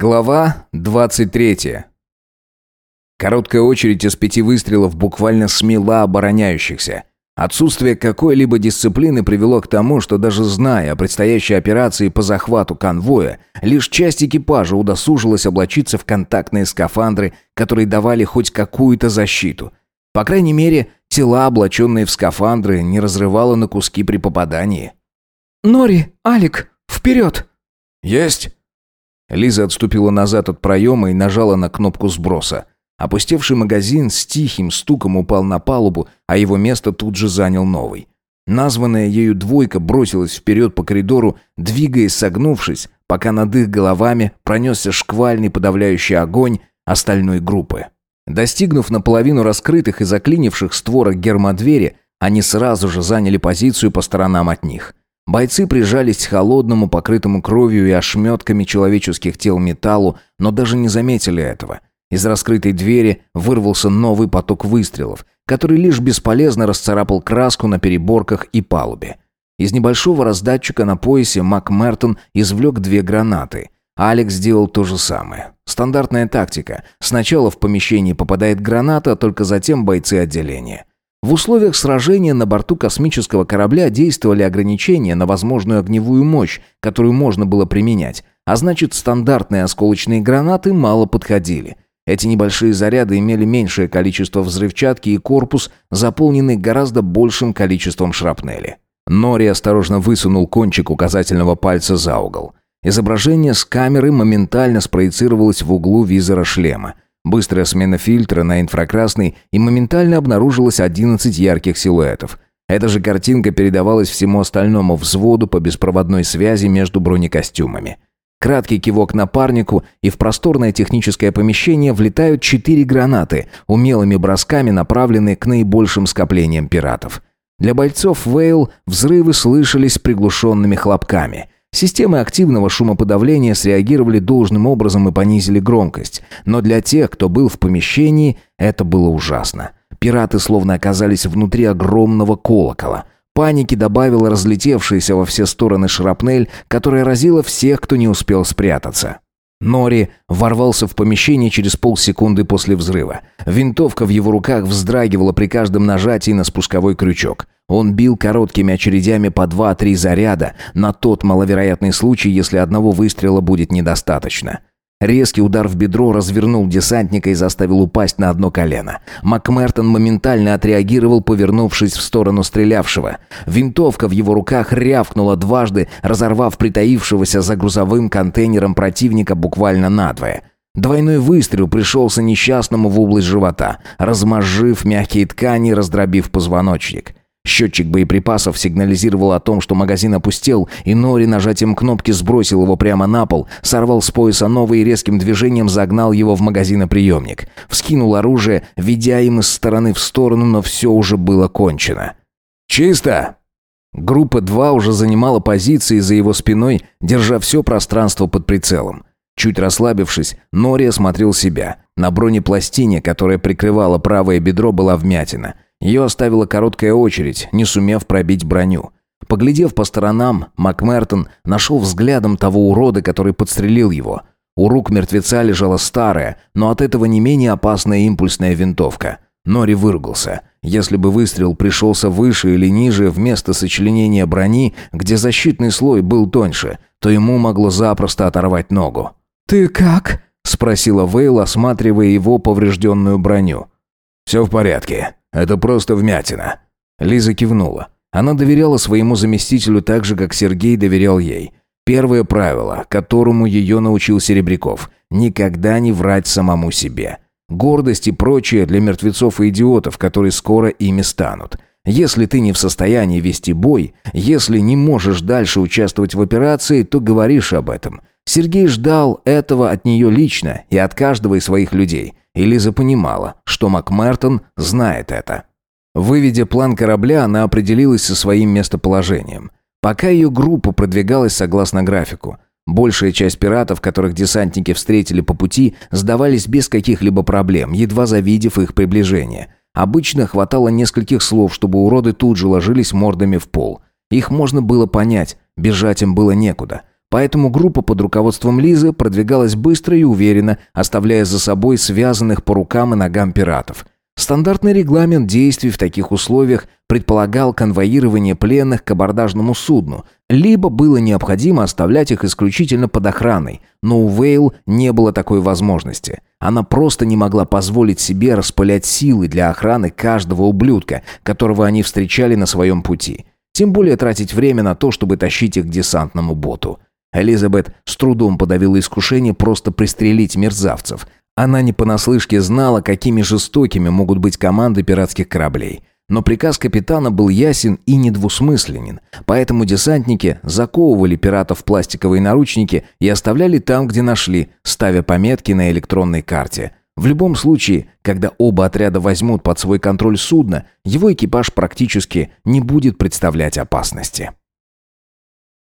Глава 23. Короткая очередь из пяти выстрелов буквально смела обороняющихся. Отсутствие какой-либо дисциплины привело к тому, что даже зная о предстоящей операции по захвату конвоя, лишь часть экипажа удосужилась облачиться в контактные скафандры, которые давали хоть какую-то защиту. По крайней мере, тела, облаченные в скафандры, не разрывало на куски при попадании. «Нори, Алик, вперед!» «Есть!» Лиза отступила назад от проема и нажала на кнопку сброса. Опустевший магазин с тихим стуком упал на палубу, а его место тут же занял новый. Названная ею двойка бросилась вперед по коридору, двигаясь согнувшись, пока над их головами пронесся шквальный подавляющий огонь остальной группы. Достигнув наполовину раскрытых и заклинивших створок гермодвери, они сразу же заняли позицию по сторонам от них. Бойцы прижались к холодному, покрытому кровью и ошметками человеческих тел металлу, но даже не заметили этого. Из раскрытой двери вырвался новый поток выстрелов, который лишь бесполезно расцарапал краску на переборках и палубе. Из небольшого раздатчика на поясе Мак Мертон извлек две гранаты. Алекс сделал то же самое. Стандартная тактика. Сначала в помещении попадает граната, а только затем бойцы отделения. В условиях сражения на борту космического корабля действовали ограничения на возможную огневую мощь, которую можно было применять, а значит стандартные осколочные гранаты мало подходили. Эти небольшие заряды имели меньшее количество взрывчатки и корпус, заполненный гораздо большим количеством шрапнели. Нори осторожно высунул кончик указательного пальца за угол. Изображение с камеры моментально спроецировалось в углу визора шлема – Быстрая смена фильтра на инфракрасный, и моментально обнаружилось 11 ярких силуэтов. Эта же картинка передавалась всему остальному взводу по беспроводной связи между бронекостюмами. Краткий кивок напарнику, и в просторное техническое помещение влетают четыре гранаты, умелыми бросками направленные к наибольшим скоплениям пиратов. Для бойцов Вейл взрывы слышались приглушенными хлопками – Системы активного шумоподавления среагировали должным образом и понизили громкость. Но для тех, кто был в помещении, это было ужасно. Пираты словно оказались внутри огромного колокола. Паники добавила разлетевшаяся во все стороны шрапнель, которая разила всех, кто не успел спрятаться. Нори ворвался в помещение через полсекунды после взрыва. Винтовка в его руках вздрагивала при каждом нажатии на спусковой крючок. Он бил короткими очередями по два-три заряда на тот маловероятный случай, если одного выстрела будет недостаточно. Резкий удар в бедро развернул десантника и заставил упасть на одно колено. Макмертон моментально отреагировал, повернувшись в сторону стрелявшего. Винтовка в его руках рявкнула дважды, разорвав притаившегося за грузовым контейнером противника буквально надвое. Двойной выстрел пришелся несчастному в область живота, размозжив мягкие ткани и раздробив позвоночник. Счетчик боеприпасов сигнализировал о том, что магазин опустел, и Нори нажатием кнопки сбросил его прямо на пол, сорвал с пояса новый и резким движением загнал его в магазиноприемник. Вскинул оружие, ведя им из стороны в сторону, но все уже было кончено. «Чисто!» Группа 2 уже занимала позиции за его спиной, держа все пространство под прицелом. Чуть расслабившись, Нори осмотрел себя. На бронепластине, которая прикрывала правое бедро, была вмятина – ее оставила короткая очередь, не сумев пробить броню. Поглядев по сторонам, Макмертон нашел взглядом того урода, который подстрелил его. У рук мертвеца лежала старая, но от этого не менее опасная импульсная винтовка. Нори выругался. Если бы выстрел пришелся выше или ниже вместо сочленения брони, где защитный слой был тоньше, то ему могло запросто оторвать ногу. «Ты как?» – спросила Вейл, осматривая его поврежденную броню. «Все в порядке. Это просто вмятина». Лиза кивнула. Она доверяла своему заместителю так же, как Сергей доверял ей. Первое правило, которому ее научил Серебряков – никогда не врать самому себе. Гордость и прочее для мертвецов и идиотов, которые скоро ими станут. Если ты не в состоянии вести бой, если не можешь дальше участвовать в операции, то говоришь об этом. Сергей ждал этого от нее лично и от каждого из своих людей – и понимала, что Макмертон знает это. Выведя план корабля, она определилась со своим местоположением. Пока ее группа продвигалась согласно графику, большая часть пиратов, которых десантники встретили по пути, сдавались без каких-либо проблем, едва завидев их приближение. Обычно хватало нескольких слов, чтобы уроды тут же ложились мордами в пол. Их можно было понять, бежать им было некуда. Поэтому группа под руководством Лизы продвигалась быстро и уверенно, оставляя за собой связанных по рукам и ногам пиратов – Стандартный регламент действий в таких условиях предполагал конвоирование пленных к абордажному судну, либо было необходимо оставлять их исключительно под охраной, но у Вейл не было такой возможности. Она просто не могла позволить себе распылять силы для охраны каждого ублюдка, которого они встречали на своем пути. Тем более тратить время на то, чтобы тащить их к десантному боту. Элизабет с трудом подавила искушение просто пристрелить мерзавцев – она не понаслышке знала, какими жестокими могут быть команды пиратских кораблей. Но приказ капитана был ясен и недвусмысленен, поэтому десантники заковывали пиратов в пластиковые наручники и оставляли там, где нашли, ставя пометки на электронной карте. В любом случае, когда оба отряда возьмут под свой контроль судно, его экипаж практически не будет представлять опасности.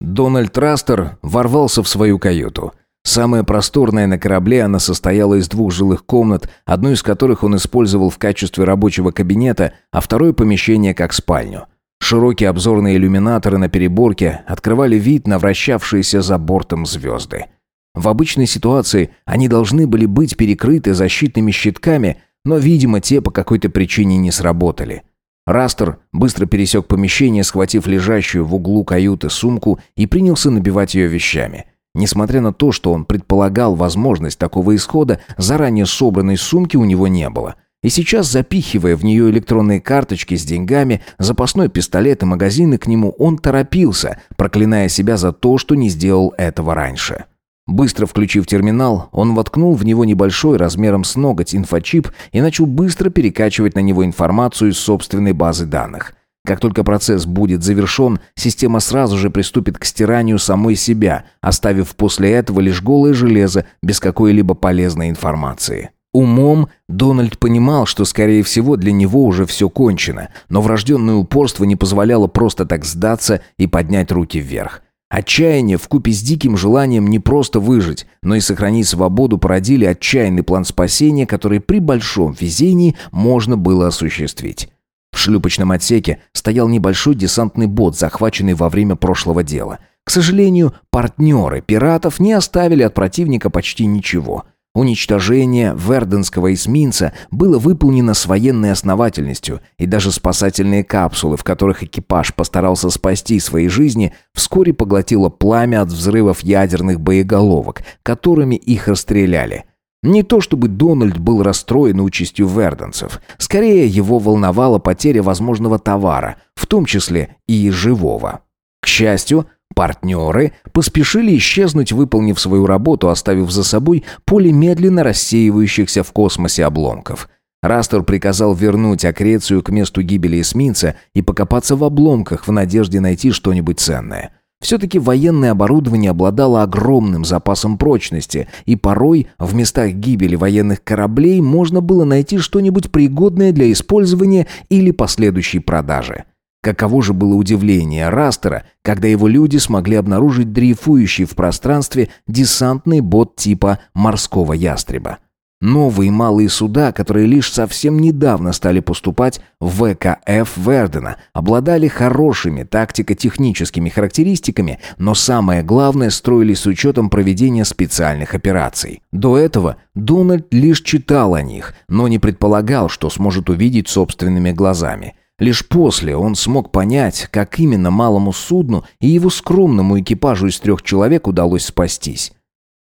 Дональд Растер ворвался в свою каюту – Самая просторная на корабле, она состояла из двух жилых комнат, одну из которых он использовал в качестве рабочего кабинета, а второе помещение как спальню. Широкие обзорные иллюминаторы на переборке открывали вид на вращавшиеся за бортом звезды. В обычной ситуации они должны были быть перекрыты защитными щитками, но, видимо, те по какой-то причине не сработали. Растер быстро пересек помещение, схватив лежащую в углу каюты сумку и принялся набивать ее вещами – Несмотря на то, что он предполагал возможность такого исхода, заранее собранной сумки у него не было. И сейчас, запихивая в нее электронные карточки с деньгами, запасной пистолет и магазины к нему, он торопился, проклиная себя за то, что не сделал этого раньше. Быстро включив терминал, он воткнул в него небольшой размером с ноготь инфочип и начал быстро перекачивать на него информацию из собственной базы данных. Как только процесс будет завершен, система сразу же приступит к стиранию самой себя, оставив после этого лишь голое железо без какой-либо полезной информации. Умом Дональд понимал, что, скорее всего, для него уже все кончено, но врожденное упорство не позволяло просто так сдаться и поднять руки вверх. Отчаяние вкупе с диким желанием не просто выжить, но и сохранить свободу породили отчаянный план спасения, который при большом везении можно было осуществить. В шлюпочном отсеке стоял небольшой десантный бот, захваченный во время прошлого дела. К сожалению, партнеры пиратов не оставили от противника почти ничего. Уничтожение верденского эсминца было выполнено с военной основательностью, и даже спасательные капсулы, в которых экипаж постарался спасти свои жизни, вскоре поглотило пламя от взрывов ядерных боеголовок, которыми их расстреляли. Не то чтобы Дональд был расстроен участью верденцев. Скорее, его волновала потеря возможного товара, в том числе и живого. К счастью, партнеры поспешили исчезнуть, выполнив свою работу, оставив за собой поле медленно рассеивающихся в космосе обломков. Растер приказал вернуть акрецию к месту гибели эсминца и покопаться в обломках в надежде найти что-нибудь ценное. Все-таки военное оборудование обладало огромным запасом прочности, и порой в местах гибели военных кораблей можно было найти что-нибудь пригодное для использования или последующей продажи. Каково же было удивление Растера, когда его люди смогли обнаружить дрейфующий в пространстве десантный бот типа «морского ястреба». Новые малые суда, которые лишь совсем недавно стали поступать в ВКФ Вердена, обладали хорошими тактико-техническими характеристиками, но самое главное строились с учетом проведения специальных операций. До этого Дональд лишь читал о них, но не предполагал, что сможет увидеть собственными глазами. Лишь после он смог понять, как именно малому судну и его скромному экипажу из трех человек удалось спастись.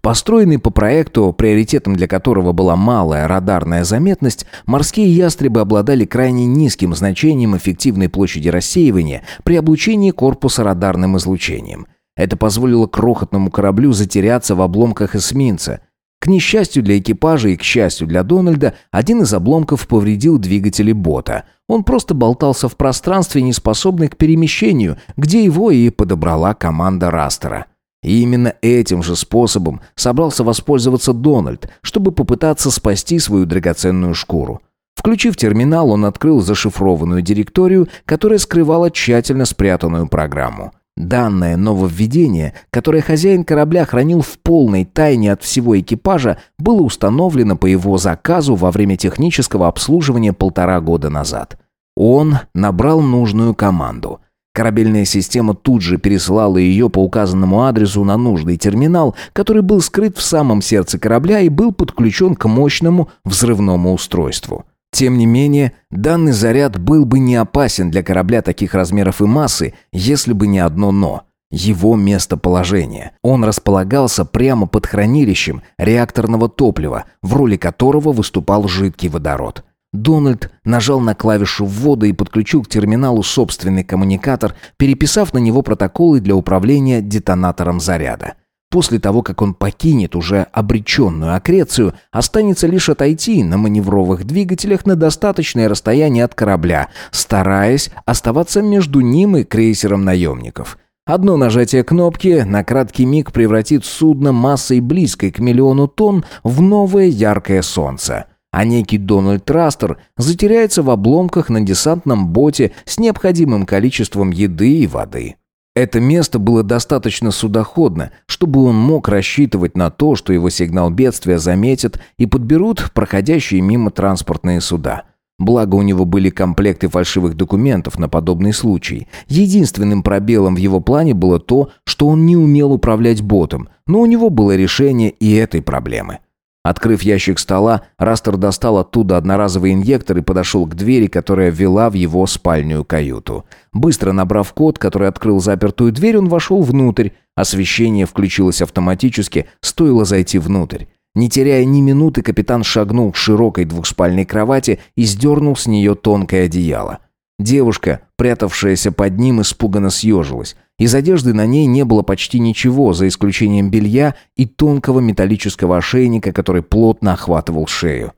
Построенный по проекту, приоритетом для которого была малая радарная заметность, морские ястребы обладали крайне низким значением эффективной площади рассеивания при облучении корпуса радарным излучением. Это позволило крохотному кораблю затеряться в обломках эсминца. К несчастью для экипажа и к счастью для Дональда, один из обломков повредил двигатели бота. Он просто болтался в пространстве, не способный к перемещению, где его и подобрала команда Растера. И именно этим же способом собрался воспользоваться Дональд, чтобы попытаться спасти свою драгоценную шкуру. Включив терминал, он открыл зашифрованную директорию, которая скрывала тщательно спрятанную программу. Данное нововведение, которое хозяин корабля хранил в полной тайне от всего экипажа, было установлено по его заказу во время технического обслуживания полтора года назад. Он набрал нужную команду – Корабельная система тут же пересылала ее по указанному адресу на нужный терминал, который был скрыт в самом сердце корабля и был подключен к мощному взрывному устройству. Тем не менее, данный заряд был бы не опасен для корабля таких размеров и массы, если бы не одно «но» – его местоположение. Он располагался прямо под хранилищем реакторного топлива, в роли которого выступал жидкий водород. Дональд нажал на клавишу ввода и подключил к терминалу собственный коммуникатор, переписав на него протоколы для управления детонатором заряда. После того, как он покинет уже обреченную акрецию, останется лишь отойти на маневровых двигателях на достаточное расстояние от корабля, стараясь оставаться между ним и крейсером наемников. Одно нажатие кнопки на краткий миг превратит судно массой близкой к миллиону тонн в новое яркое солнце. А некий Дональд Трастер затеряется в обломках на десантном боте с необходимым количеством еды и воды. Это место было достаточно судоходно, чтобы он мог рассчитывать на то, что его сигнал бедствия заметят и подберут проходящие мимо транспортные суда. Благо у него были комплекты фальшивых документов на подобный случай. Единственным пробелом в его плане было то, что он не умел управлять ботом, но у него было решение и этой проблемы – Открыв ящик стола, Растер достал оттуда одноразовый инъектор и подошел к двери, которая вела в его спальную каюту. Быстро набрав код, который открыл запертую дверь, он вошел внутрь. Освещение включилось автоматически, стоило зайти внутрь. Не теряя ни минуты, капитан шагнул к широкой двухспальной кровати и сдернул с нее тонкое одеяло. Девушка, прятавшаяся под ним, испуганно съежилась. Из одежды на ней не было почти ничего, за исключением белья и тонкого металлического ошейника, который плотно охватывал шею.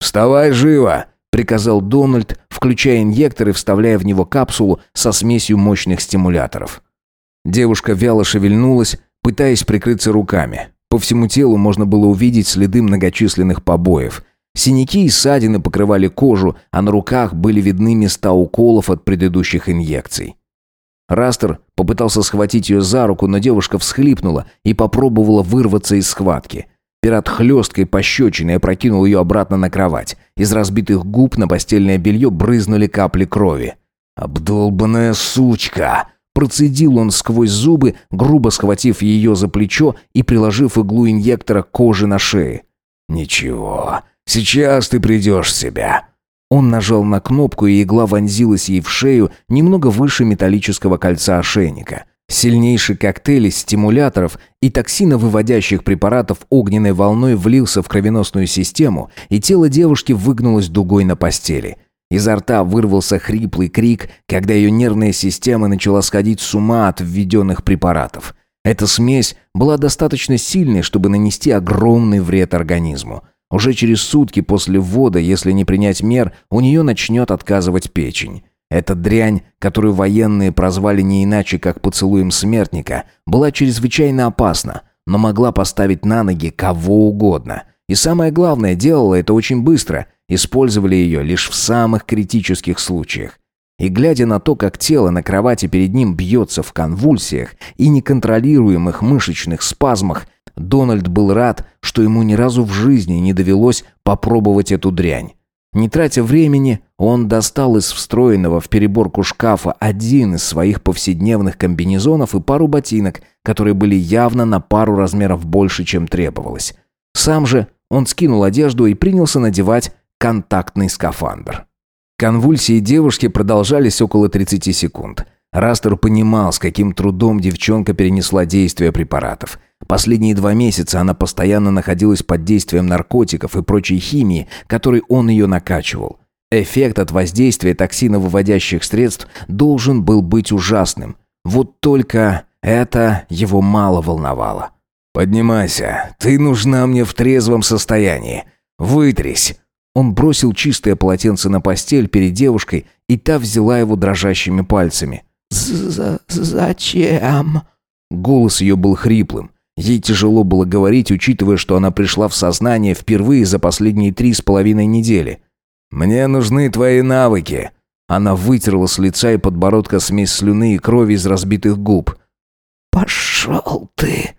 «Вставай живо!» — приказал Дональд, включая инъектор и вставляя в него капсулу со смесью мощных стимуляторов. Девушка вяло шевельнулась, пытаясь прикрыться руками. По всему телу можно было увидеть следы многочисленных побоев. Синяки и ссадины покрывали кожу, а на руках были видны места уколов от предыдущих инъекций. Растер попытался схватить ее за руку, но девушка всхлипнула и попробовала вырваться из схватки. Пират хлесткой пощечиной опрокинул ее обратно на кровать. Из разбитых губ на постельное белье брызнули капли крови. «Обдолбанная сучка!» Процедил он сквозь зубы, грубо схватив ее за плечо и приложив иглу инъектора к коже на шее. «Ничего, сейчас ты придешь в себя. Он нажал на кнопку, и игла вонзилась ей в шею немного выше металлического кольца ошейника. Сильнейший коктейль из стимуляторов и токсиновыводящих препаратов огненной волной влился в кровеносную систему, и тело девушки выгнулось дугой на постели. Изо рта вырвался хриплый крик, когда ее нервная система начала сходить с ума от введенных препаратов. Эта смесь была достаточно сильной, чтобы нанести огромный вред организму. Уже через сутки после ввода, если не принять мер, у нее начнет отказывать печень. Эта дрянь, которую военные прозвали не иначе, как поцелуем смертника, была чрезвычайно опасна, но могла поставить на ноги кого угодно. И самое главное, делала это очень быстро, использовали ее лишь в самых критических случаях. И глядя на то, как тело на кровати перед ним бьется в конвульсиях и неконтролируемых мышечных спазмах, Дональд был рад, что ему ни разу в жизни не довелось попробовать эту дрянь. Не тратя времени, он достал из встроенного в переборку шкафа один из своих повседневных комбинезонов и пару ботинок, которые были явно на пару размеров больше, чем требовалось. Сам же он скинул одежду и принялся надевать контактный скафандр. Конвульсии девушки продолжались около 30 секунд. Растер понимал, с каким трудом девчонка перенесла действие препаратов. Последние два месяца она постоянно находилась под действием наркотиков и прочей химии, которой он ее накачивал. Эффект от воздействия токсиновыводящих средств должен был быть ужасным. Вот только это его мало волновало. «Поднимайся, ты нужна мне в трезвом состоянии. Вытрись!» Он бросил чистое полотенце на постель перед девушкой, и та взяла его дрожащими пальцами. «Зачем?» Голос ее был хриплым. Ей тяжело было говорить, учитывая, что она пришла в сознание впервые за последние три с половиной недели. «Мне нужны твои навыки». Она вытерла с лица и подбородка смесь слюны и крови из разбитых губ. «Пошел ты!»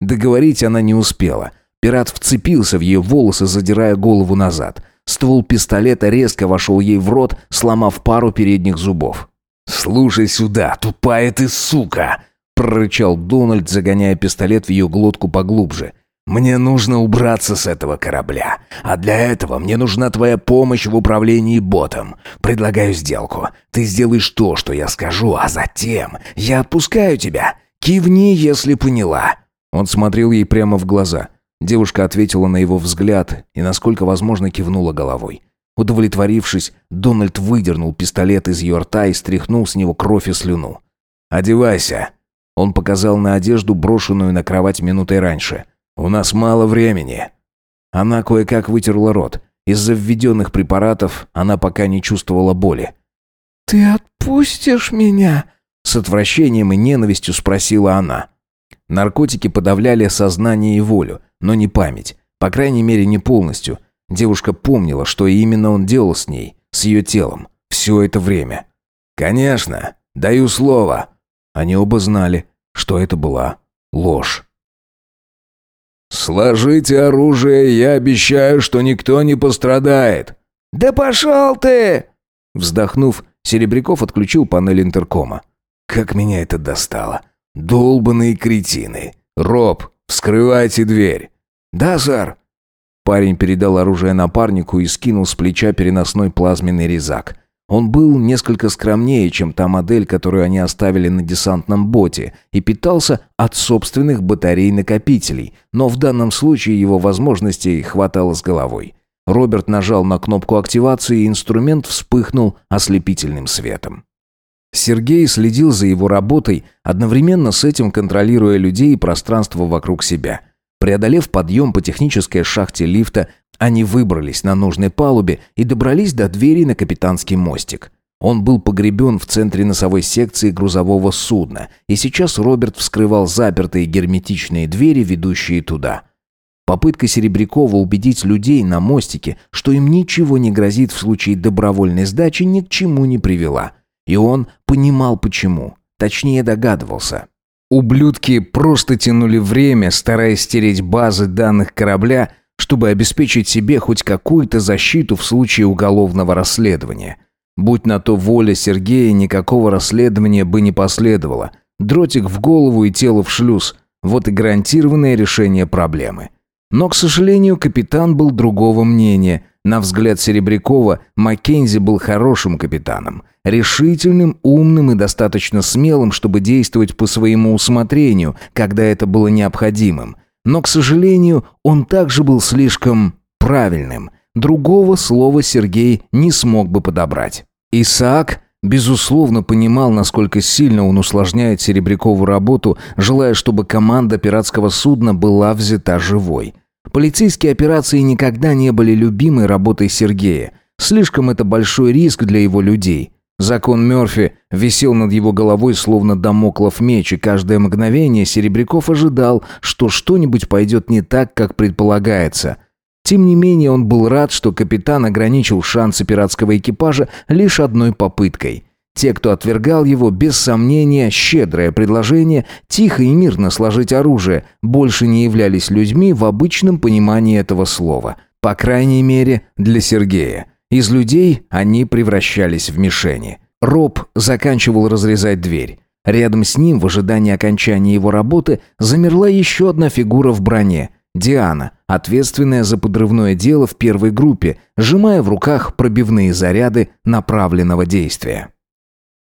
Договорить она не успела. Пират вцепился в ее волосы, задирая голову назад. Ствол пистолета резко вошел ей в рот, сломав пару передних зубов. «Слушай сюда, тупая ты сука!» Прорычал Дональд, загоняя пистолет в ее глотку поглубже. «Мне нужно убраться с этого корабля. А для этого мне нужна твоя помощь в управлении ботом. Предлагаю сделку. Ты сделаешь то, что я скажу, а затем я отпускаю тебя. Кивни, если поняла». Он смотрел ей прямо в глаза. Девушка ответила на его взгляд и, насколько возможно, кивнула головой. Удовлетворившись, Дональд выдернул пистолет из ее рта и стряхнул с него кровь и слюну. «Одевайся!» Он показал на одежду, брошенную на кровать минутой раньше. «У нас мало времени». Она кое-как вытерла рот. Из-за введенных препаратов она пока не чувствовала боли. «Ты отпустишь меня?» С отвращением и ненавистью спросила она. Наркотики подавляли сознание и волю, но не память. По крайней мере, не полностью. Девушка помнила, что именно он делал с ней, с ее телом, все это время. «Конечно, даю слово», они оба знали, что это была ложь. «Сложите оружие, я обещаю, что никто не пострадает». «Да пошел ты!» Вздохнув, Серебряков отключил панель интеркома. «Как меня это достало! Долбаные кретины! Роб, вскрывайте дверь!» «Да, сэр!» Парень передал оружие напарнику и скинул с плеча переносной плазменный резак. Он был несколько скромнее, чем та модель, которую они оставили на десантном боте, и питался от собственных батарей-накопителей, но в данном случае его возможностей хватало с головой. Роберт нажал на кнопку активации, и инструмент вспыхнул ослепительным светом. Сергей следил за его работой, одновременно с этим контролируя людей и пространство вокруг себя. Преодолев подъем по технической шахте лифта, они выбрались на нужной палубе и добрались до двери на капитанский мостик. Он был погребен в центре носовой секции грузового судна, и сейчас Роберт вскрывал запертые герметичные двери, ведущие туда. Попытка Серебрякова убедить людей на мостике, что им ничего не грозит в случае добровольной сдачи, ни к чему не привела. И он понимал почему. Точнее догадывался. Ублюдки просто тянули время, стараясь стереть базы данных корабля, чтобы обеспечить себе хоть какую-то защиту в случае уголовного расследования. Будь на то воля Сергея, никакого расследования бы не последовало. Дротик в голову и тело в шлюз. Вот и гарантированное решение проблемы. Но, к сожалению, капитан был другого мнения. На взгляд Серебрякова, Маккензи был хорошим капитаном. Решительным, умным и достаточно смелым, чтобы действовать по своему усмотрению, когда это было необходимым – но, к сожалению, он также был слишком правильным. Другого слова Сергей не смог бы подобрать. Исаак, безусловно, понимал, насколько сильно он усложняет Серебрякову работу, желая, чтобы команда пиратского судна была взята живой. Полицейские операции никогда не были любимой работой Сергея. Слишком это большой риск для его людей. Закон Мёрфи висел над его головой, словно домоклов меч, и каждое мгновение Серебряков ожидал, что что-нибудь пойдет не так, как предполагается. Тем не менее, он был рад, что капитан ограничил шансы пиратского экипажа лишь одной попыткой. Те, кто отвергал его, без сомнения, щедрое предложение тихо и мирно сложить оружие, больше не являлись людьми в обычном понимании этого слова. По крайней мере, для Сергея. Из людей они превращались в мишени. Роб заканчивал разрезать дверь. Рядом с ним, в ожидании окончания его работы, замерла еще одна фигура в броне – Диана, ответственная за подрывное дело в первой группе, сжимая в руках пробивные заряды направленного действия.